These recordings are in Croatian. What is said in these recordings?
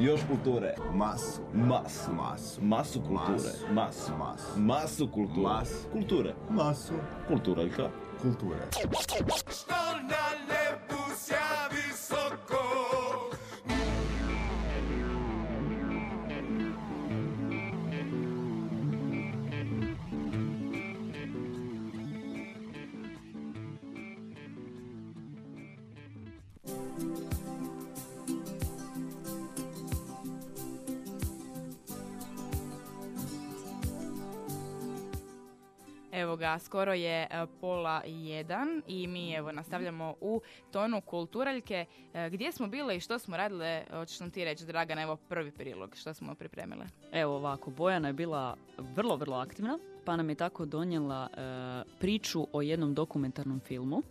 Yosh Cultura. É maço. Maço. Maço. Maço Cultura. Maço. Maço. Maço Cultura. Maço. Cultura. Maço. Cultura, claro. Cultura. Evo ga, skoro je e, pola jedan i mi evo nastavljamo u tonu kulturaljke. E, Gdje smo bile i što smo radile, hoćeš nam ti reći, Dragana, evo prvi prilog, što smo pripremile. Evo ovako, Bojana je bila vrlo, vrlo aktivna, pa nam je tako donijela e, priču o jednom dokumentarnom filmu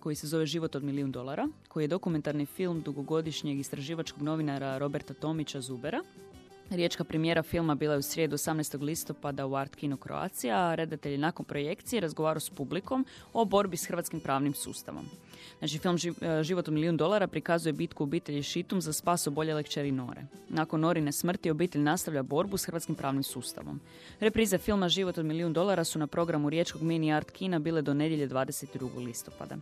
koji se zove Život od milijun dolara, koji je dokumentarni film dugogodišnjeg istraživačkog novinara Roberta Tomića Zubera. Riječka premijera filma bila je u srijedu 18. listopada u Art Kino Croatia, a redatelj nakon projekcije razgovarao s publikom o borbi s hrvatskim pravnim sustavom. Znači, film e, Život od milijun dolara prikazuje bitku obitelji Šitum za spas oboljele kćeri Nore. Nakon Norine smrti obitelj nastavlja borbu s hrvatskim pravnim sustavom. Reprize filma Život od milijun dolara su na programu Riječkog mini art kina bile do nedjelje 22. listopada.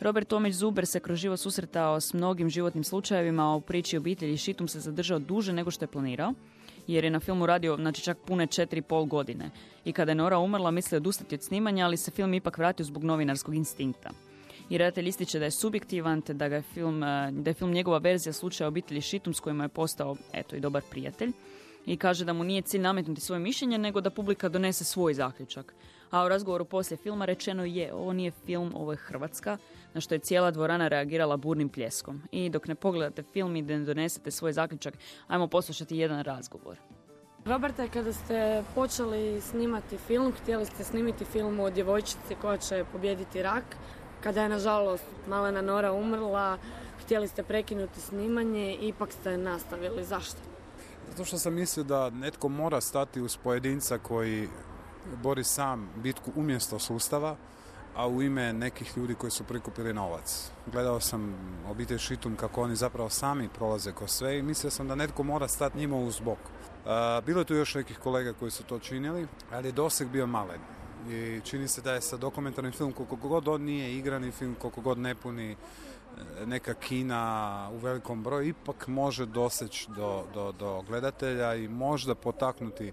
Robert Tomić Zuber se kroz život susretao s mnogim životnim slučajevima, a u priči obitelji Šitum se zadržao duže nego što je planirao, jer je na filmu radio znači čak pune četiri pol godine. I kada je Nora umrla, mislio je odustati od snimanja, ali se film ipak vratio zbog novinarskog instinkta. I redatelj ističe da je subjektivan, te da, ga je film, eh, da je film njegova verzija slučaja obitelji Šitum s kojima je postao, eto, i dobar prijatelj. I kaže da mu nije cilj nametnuti svoje mišljenje, nego da publika donese svoj zaključak. A u razgovoru poslije filma rečeno je, ovo nije film, ovo je Hrvatska, na što je cijela dvorana reagirala burnim pljeskom. I dok ne pogledate film i ne donesete svoj zaključak, ajmo poslušati jedan razgovor. Roberte, kada ste počeli snimati film, htjeli ste snimiti film o djevojčici koja će pobijediti rak. Kada je, nažalost, malena Nora umrla, htjeli ste prekinuti snimanje, ipak ste nastavili. Zašto? Zato što sam mislio da netko mora stati uz pojedinca koji bori sam bitku umjesto sustava, a u ime nekih ljudi koji su prikupili novac. Gledao sam obitelj Šitum kako oni zapravo sami prolaze kroz sve i mislio sam da netko mora stati njima uz bok. A, Bilo je tu još nekih kolega koji su to činili, ali je doseg bio malen. I čini se da je sa dokumentarnim film, koliko god on nije igrani film, koliko god ne puni e, neka kina u velikom broju, ipak može doseći do, do, do gledatelja i možda potaknuti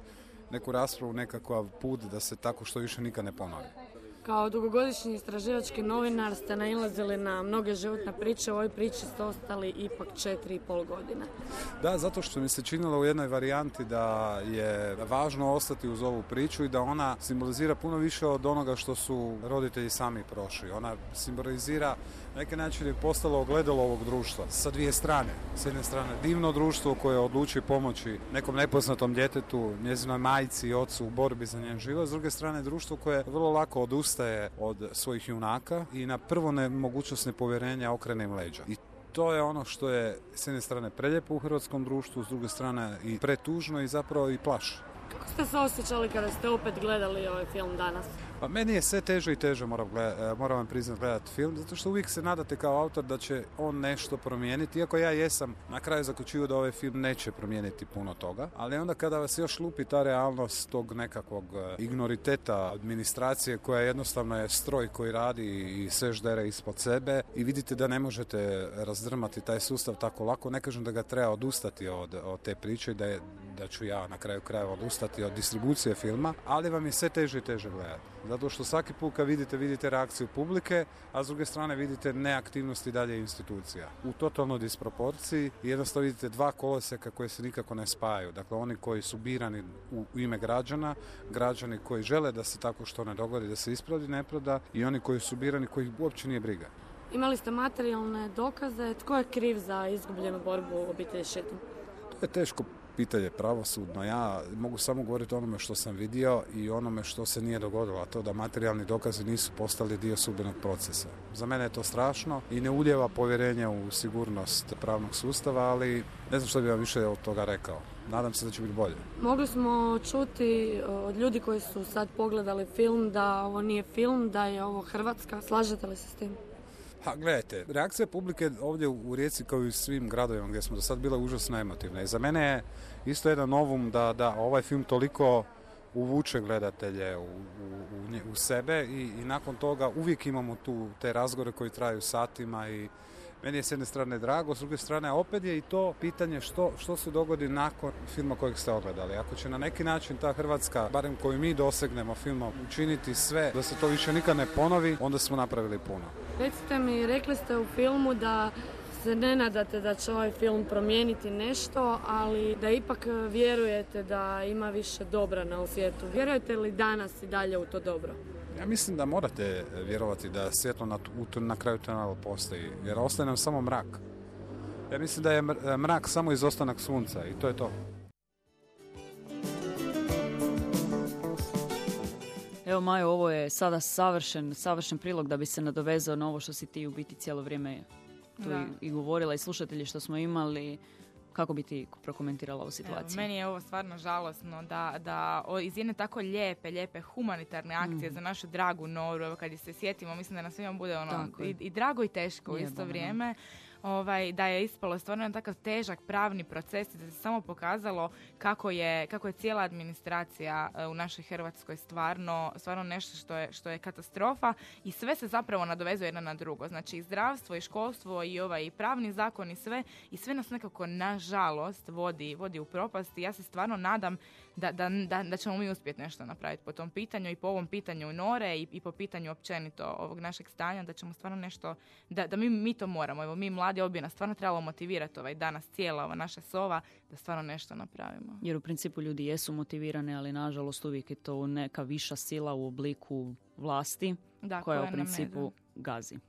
neku raspravu, nekakav put da se tako što više nikad ne ponovi. Kao dugogodišnji istraživački novinar ste nailazili na mnoge životne priče, u ovoj priči ste ostali ipak četiri i pol godine. Da, zato što mi se činilo u jednoj varijanti da je važno ostati uz ovu priču i da ona simbolizira puno više od onoga što su roditelji sami prošli. Ona simbolizira neki način je postalo ogledalo ovog društva sa dvije strane. S jedne strane divno društvo koje odluči pomoći nekom nepoznatom djetetu, njezinoj majci i ocu u borbi za njen život. S druge strane društvo koje vrlo lako odustaje od svojih junaka i na prvo nemogućnost nepovjerenja okrene im leđa. I to je ono što je s jedne strane preljepo u hrvatskom društvu, s druge strane i pretužno i zapravo i plaši. Kako ste se osjećali kada ste opet gledali ovaj film danas? Pa meni je sve teže i teže, moram, gleda- e, moram vam priznat gledati film, zato što uvijek se nadate kao autor da će on nešto promijeniti, iako ja jesam na kraju zaključio da ovaj film neće promijeniti puno toga, ali onda kada vas još lupi ta realnost tog nekakvog e, ignoriteta administracije koja jednostavno je stroj koji radi i sve ždere ispod sebe i vidite da ne možete razdrmati taj sustav tako lako, ne kažem da ga treba odustati od, od te priče i da, je, da ću ja na kraju krajeva odustati od distribucije filma, ali vam je sve teže i teže gledati. Zato što svaki put kad vidite, vidite reakciju publike, a s druge strane vidite neaktivnosti dalje institucija. U totalnoj disproporciji jednostavno vidite dva koloseka koje se nikako ne spajaju. Dakle, oni koji su birani u, u ime građana, građani koji žele da se tako što ne dogodi, da se ispravi nepravda i oni koji su birani koji uopće nije briga. Imali ste materijalne dokaze, tko je kriv za izgubljenu borbu u obitelji Šitum? To je teško pitanje pravosudno. Ja mogu samo govoriti o onome što sam vidio i onome što se nije dogodilo, a to da materijalni dokazi nisu postali dio sudbenog procesa. Za mene je to strašno i ne uljeva povjerenje u sigurnost pravnog sustava, ali ne znam što bi vam više od toga rekao. Nadam se da će biti bolje. Mogli smo čuti e, od ljudi koji su sad pogledali film da ovo nije film, da je ovo Hrvatska. Slažete li se s tim? Ha, gledajte, reakcija publike ovdje u Rijeci kao i svim gradovima gdje smo do sad bile užasno emotivne. I za mene je isto jedan novum da, da ovaj film toliko uvuče gledatelje u, u, u u sebe i, i nakon toga uvijek imamo tu te razgovore koji traju satima i meni je s jedne strane drago, s druge strane opet je i to pitanje što, što se dogodi nakon filma kojeg ste ogledali. Ako će na neki način ta Hrvatska, barem koju mi dosegnemo filmom, učiniti sve da se to više nikad ne ponovi, onda smo napravili puno. Recite mi, rekli ste u filmu da se ne nadate da će ovaj film promijeniti nešto, ali da ipak vjerujete da ima više dobra na svijetu. Vjerujete li danas i dalje u to dobro? Ja mislim da morate vjerovati da svjetlo na, u na kraju tunela postoji, jer ostaje nam samo mrak. Ja mislim da je mr- mrak samo izostanak sunca i to je to. Evo Majo, ovo je sada savršen, savršen prilog da bi se nadovezao na ovo što si ti u biti cijelo vrijeme tu i, i govorila i slušatelji što smo imali. Kako bi ti prokomentirala ovu Evo, situaciju? meni je ovo stvarno žalosno da, da o- iz jedne tako lijepe, lijepe humanitarne akcije za našu dragu Noru, evo kad je se sjetimo, mislim da nas svima bude ono i, i drago i teško u isto vrijeme. Ovaj, da je ispalo stvarno jedan takav težak pravni proces i da se samo pokazalo kako je, kako je cijela administracija e, u našoj Hrvatskoj stvarno, stvarno nešto što je, što je katastrofa i sve se zapravo nadovezuje jedno na drugo. Znači i zdravstvo i školstvo i ovaj i pravni zakon i sve i sve nas nekako nažalost vodi, vodi u propast i ja se stvarno nadam da, da, da, da ćemo mi uspjeti nešto napraviti po tom pitanju i po ovom pitanju Nore i, i po pitanju općenito ovog našeg stanja, da ćemo stvarno nešto, da, da mi, mi to moramo, evo mi mladi nas stvarno trebalo motivirati ovaj danas cijela ova naša sova da stvarno nešto napravimo. Jer u principu ljudi jesu motivirani, ali nažalost uvijek je to neka viša sila u obliku vlasti Da, koja u principu gazi.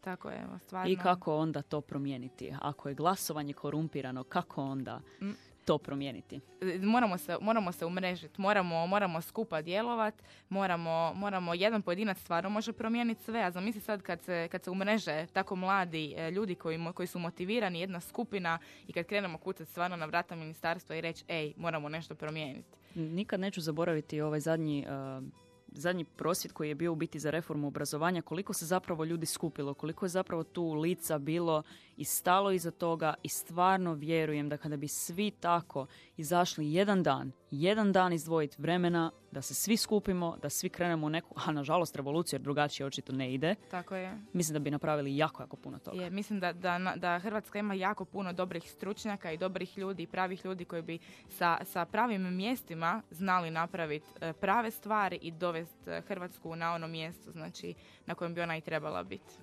Tako je, stvarno. I kako onda to promijeniti? Ako je glasovanje korumpirano, kako onda Mm. To promijeniti? moramo se, moramo se umrežiti, moramo, moramo skupa djelovat, moramo, moramo, jedan pojedinac stvarno može promijeniti sve, a zamisli sad kad se, kad se umreže tako mladi e, ljudi koji, koji su motivirani, jedna skupina i kad krenemo kucati stvarno na vrata ministarstva i reći, ej, moramo nešto promijeniti. Nikad neću zaboraviti ovaj zadnji, uh, zadnji prosvjed koji je bio u biti za reformu obrazovanja, koliko se zapravo ljudi skupilo, koliko je zapravo tu lica bilo i stalo iza toga i stvarno vjerujem da kada bi svi tako izašli jedan dan, jedan dan izdvojiti vremena, da se svi skupimo, da svi krenemo u neku, a nažalost revolucija jer drugačije očito ne ide, Tako je. mislim da bi napravili jako, jako puno toga. Je, mislim da, da, da Hrvatska ima jako puno dobrih stručnjaka i dobrih ljudi i pravih ljudi koji bi sa, sa pravim mjestima znali napraviti e, prave stvari i dovesti e, Hrvatsku na ono mjesto znači, na kojem bi ona i trebala biti.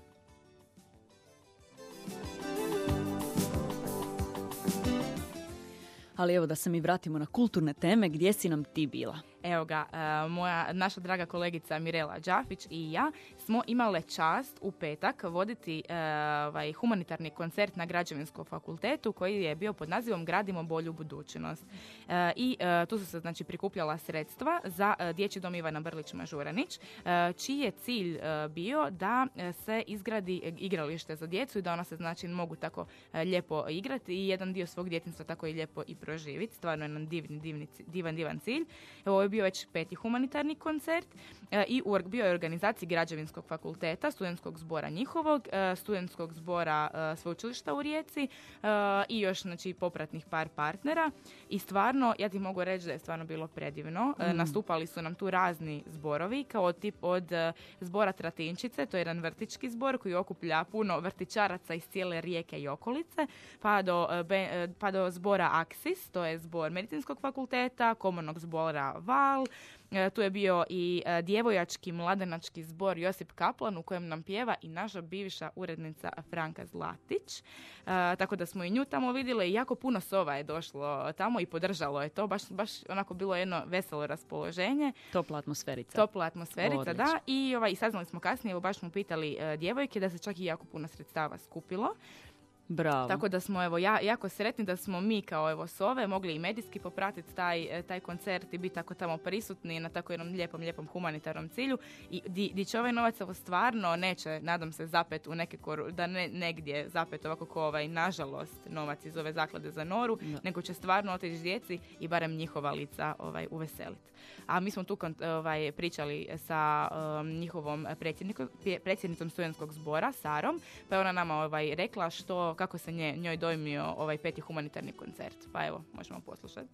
Ali evo da se mi vratimo na kulturne teme, gdje si nam ti bila? Evo ga, e, moja, naša draga kolegica Mirela Đafić i ja smo imale čast u petak voditi e, ovaj, humanitarni koncert na Građevinskom fakultetu koji je bio pod nazivom Gradimo bolju budućnost. E, I e, tu su se znači prikupljala sredstva za Dječji dom Ivana Brlić Mažuranić, e, čiji je cilj bio da se izgradi igralište za djecu i da ona se znači mogu tako lijepo igrati i jedan dio svog djetinstva tako i lijepo i proživiti. Stvarno jedan divni, divni, divan, divan cilj. Ovo je bio već peti humanitarni koncert i u, bio je organizaciji Građevinskog fakulteta, studentskog zbora njihovog, e, studentskog zbora e, sveučilišta u Rijeci e, i još znači popratnih par partnera i stvarno, ja ti mogu reći da je stvarno bilo predivno. E, nastupali su nam tu razni zborovi, kao tip od zbora Tratinčice, to je jedan vrtički zbor koji okuplja puno vrtičaraca iz cijele rijeke i okolice, pa do, pa do zbora Aksis, to je zbor medicinskog fakulteta, komornog zbora Val, tu je bio i e, djevojački mladenački zbor Josip Kaplan u kojem nam pjeva i naša bivša urednica Franka Zlatić. E, tako da smo i nju tamo vidjeli i jako puno sova je došlo tamo i podržalo je to. Baš, baš onako bilo jedno veselo raspoloženje. Topla atmosferica. Topla atmosferica, da. I, ovaj, i saznali smo kasnije, evo baš smo pitali e, djevojke da se čak i jako puno sredstava skupilo. Bravo. Tako da smo evo ja, jako sretni da smo mi kao evo Sove mogli i medijski popratiti taj, e, taj koncert i biti tako tamo prisutni na tako jednom lijepom, lijepom humanitarnom cilju i di, di će ovaj novac evo stvarno neće, nadam se, zapet u neke koru, da ne negdje zapet ovako ko ovaj, nažalost, novac iz ove zaklade za Noru, Da. nego će stvarno otići djeci i barem njihova lica ovaj, uveseliti. A mi smo tu ovaj, pričali sa um, njihovom predsjednicom studentskog zbora, Sarom, pa je ona nama ovaj, rekla što, kako se nje, njoj dojmio ovaj peti humanitarni koncert. Pa evo, možemo poslušati.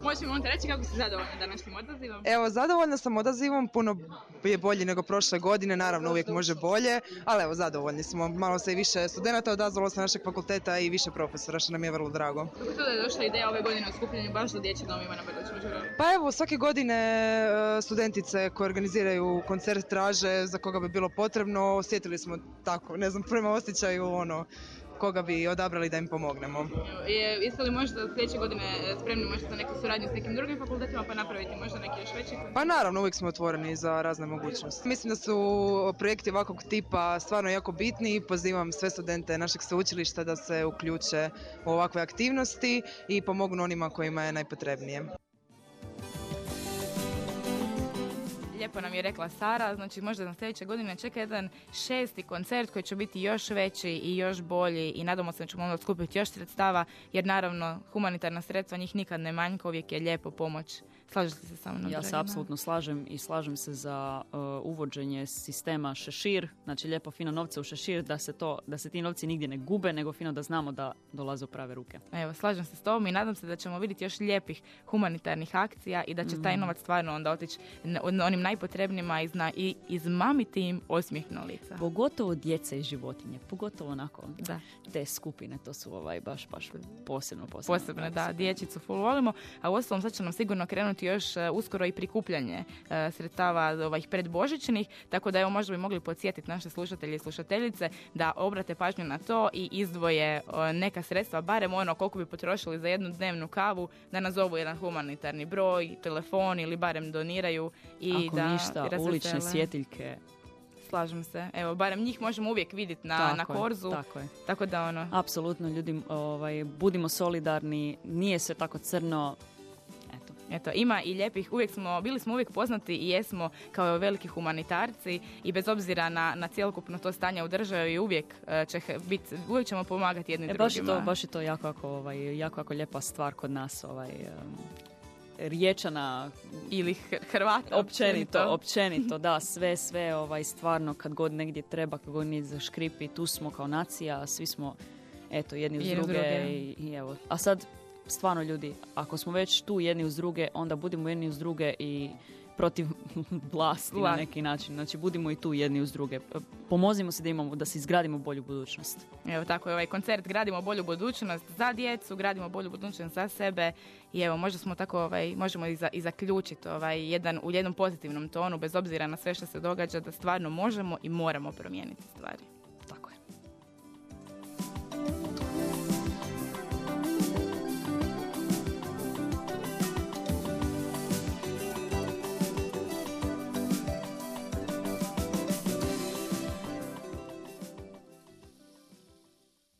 Možemo onda reći kako si zadovoljna današnjim odazivom? Evo, zadovoljna sam odazivom, puno je bolji nego prošle godine, naravno uvijek može bolje, ali evo, zadovoljni smo. Malo se i više studenta odazvalo sa našeg fakulteta i više profesora, što nam je vrlo drago. Kako to da je došla ideja ove godine o skupljanju baš za dječji dom Ivana? Pa evo, svake godine e, studentice koje organiziraju koncert traže za koga bi bilo potrebno, osjetili smo tako, ne znam, prema osjećaju ono, koga bi odabrali da im pomognemo. Je, jeste li možda sljedeće godine e, spremni možda za neku suradnju s nekim drugim fakultetima pa napraviti možda neki još veći? Pa naravno, uvijek smo otvoreni za razne mogućnosti. Mislim da su projekti ovakvog tipa stvarno jako bitni i pozivam sve studente našeg sveučilišta da se uključe u ovakve aktivnosti i pomognu onima kojima je najpotrebnije. Lijepo nam je rekla Sara, znači možda na sljedeće godine čeka jedan šesti koncert koji će biti još veći i još bolji i nadamo se da ćemo onda skupiti još sredstava jer naravno humanitarna sredstva njih nikad ne manjka, uvijek je lijepo pomoć. Slažete se sa mnom? Ja se apsolutno slažem i slažem se za uh, uvođenje sistema šešir, znači lijepo fino novce u šešir, da se, to, da se ti novci nigdje ne gube, nego fino da znamo da dolaze u prave ruke. Evo, slažem se s tobom i nadam se da ćemo vidjeti još lijepih humanitarnih akcija i da će Mhm. taj novac stvarno onda otići onim najpotrebnijima i, zna, i izmamiti im osmijeh na lica. Pogotovo djece i životinje, pogotovo onako Da. te skupine, to su ovaj baš, baš posebno, posebno. Posebno, da, dječicu full volimo, a uostalom sad će nam sigurno krenuti još e, uskoro i prikupljanje e, sredstava ovih predbožićnih, tako da evo možda bi mogli podsjetiti naše slušatelje i slušateljice da obrate pažnju na to i izdvoje neka sredstva, barem ono koliko bi potrošili za jednu dnevnu kavu, da nazovu jedan humanitarni broj, telefon ili barem doniraju i Ako da ništa, ulične svjetiljke. Slažem se. Evo, barem njih možemo uvijek vidjeti na, na Tako je, korzu, tako je. tako da ono... Apsolutno, ljudi, ovaj, budimo solidarni, nije sve tako crno. Eto, ima i lijepih, uvijek smo, bili smo uvijek poznati i jesmo kao veliki humanitarci i bez obzira na, na cjelokupno to stanje u državi uvijek e, će bit, uvijek ćemo pomagati jedni E, baš, je drugima. to, baš je to jako, jako, ovaj, jako, jako lijepa stvar kod nas. Ovaj, riječana, Ili Hr- Hrvata općenito, općenito, da, sve, sve, ovaj, stvarno, kad god negdje treba, kad god nije zaškripi, tu smo kao nacija, svi smo, eto, jedni uz Jedni uz druge, druge. i, i evo. A sad, stvarno ljudi, ako smo već tu jedni uz druge, onda budimo jedni uz druge i protiv vlasti na Vlast. neki način. Znači, budimo i tu jedni uz druge. Pomozimo se da imamo, da se izgradimo bolju budućnost. Evo tako je ovaj koncert Gradimo bolju budućnost za djecu, gradimo bolju budućnost za sebe i evo možda smo tako, ovaj, možemo i, za, i zaključiti ovaj, jedan, u jednom pozitivnom tonu bez obzira na sve što se događa da stvarno možemo i moramo promijeniti stvari.